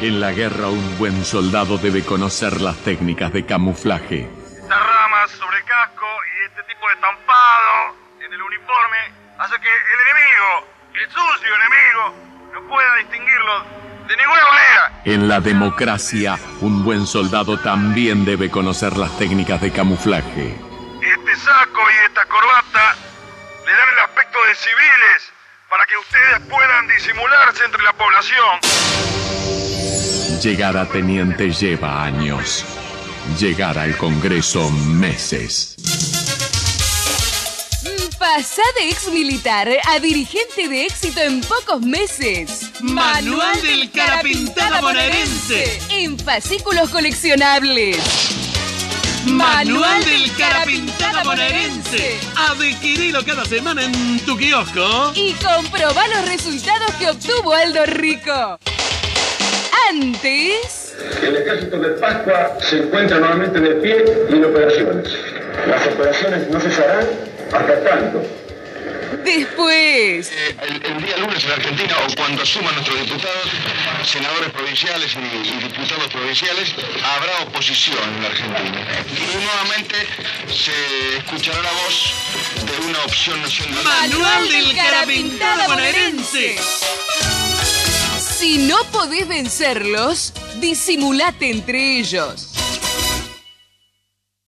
En la guerra un buen soldado debe conocer las técnicas de camuflaje. Estas ramas sobre el casco y este tipo de estampado en el uniforme hace que el enemigo, el sucio enemigo, no pueda distinguirlos de ninguna manera. En la democracia, un buen soldado también debe conocer las técnicas de camuflaje. Este saco y esta corbata le dan el aspecto de civiles para que ustedes puedan disimularse entre la población. Llegar a teniente lleva años. Llegar al Congreso meses. Pasá de ex militar a dirigente de éxito en pocos meses. Manual del Carapintada bonaerense. En fascículos coleccionables. Manual del Carapintada bonaerense. Adquirilo cada semana en tu kiosco. Y comprobá los resultados que obtuvo Aldo Rico. Antes. El ejército de Pascua se encuentra nuevamente de pie y en operaciones. Las operaciones no cesarán hasta tanto. Después. Eh, el, el día lunes en Argentina, o cuando asuman nuestros diputados, senadores provinciales y, y diputados provinciales, habrá oposición en la Argentina. Y nuevamente se escuchará la voz de una opción nacional. Manual del Carapintada bonaerense. Si no podés vencerlos, disimulate entre ellos.